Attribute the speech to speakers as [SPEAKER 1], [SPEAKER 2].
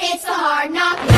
[SPEAKER 1] It's the Hard Knock.